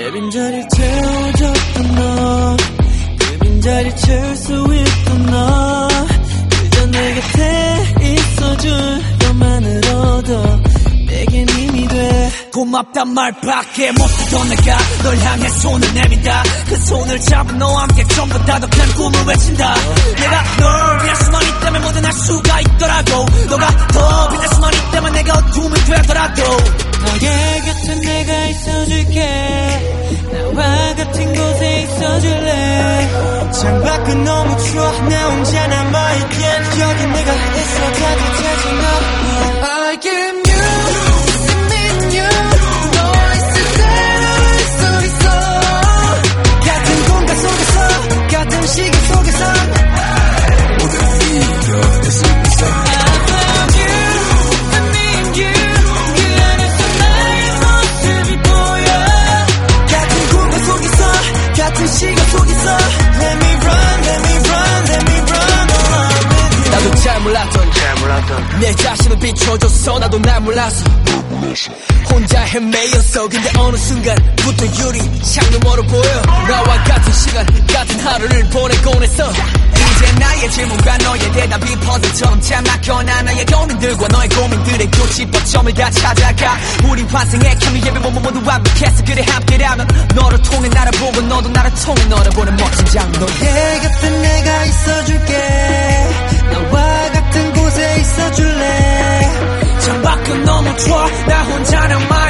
내 빈자리 채워줬던 너그 빈자리 채울 수 있던 너 그저 내 곁에 있어줄 것만으로도 내겐 힘이 돼. 고맙단 말밖에 못하던 내가 널 향해 손을 내민다. 그 손을 잡은 너와 함께 전부 다더큰 꿈을 외친다. 내가 널 위한 수만 있다면 뭐든 할 수가 있더라고. 너가 더 빛날 수만 있다면 내가 어둠이 되더라도. 너의 곁에 내가 있어줄게 있어줄래? 창밖은 너무 추워. 나 혼자 남아있기엔 여기 내가 같은 시간 속에서. Let me run let me run let me run. Along with you 나도 잘 몰랐던 내 자신을 비춰줬어. 나도 날 몰랐어. 혼자 헤매였어. 근데 어느 순간부터 유리 창 너머로 보여. 나와 같은 시간 같은 하루를 보내곤 했어 이제 나의 질문과 너의 대답이 퍼즐처럼 잘 막혀나 나의 고민들과 너의 고민들의 교집합점을 다 찾아가. 우리 환생의 케미 예배 모모 모두 완벽했어 그래 함께라면 너를 통해 나를 보고 너도 나를 통해 너를 보는 멋진 장면 내 곁에 내가 있어줄게. 나와 같은 곳에 있어줄래? 창밖은 너무 추워. 나 혼자 남아